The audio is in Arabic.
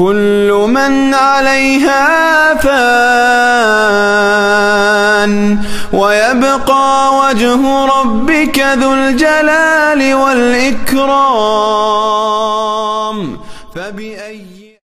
كل من عليها فان ويبقى وجه ربك ذو الجلال والإكرام. فبأي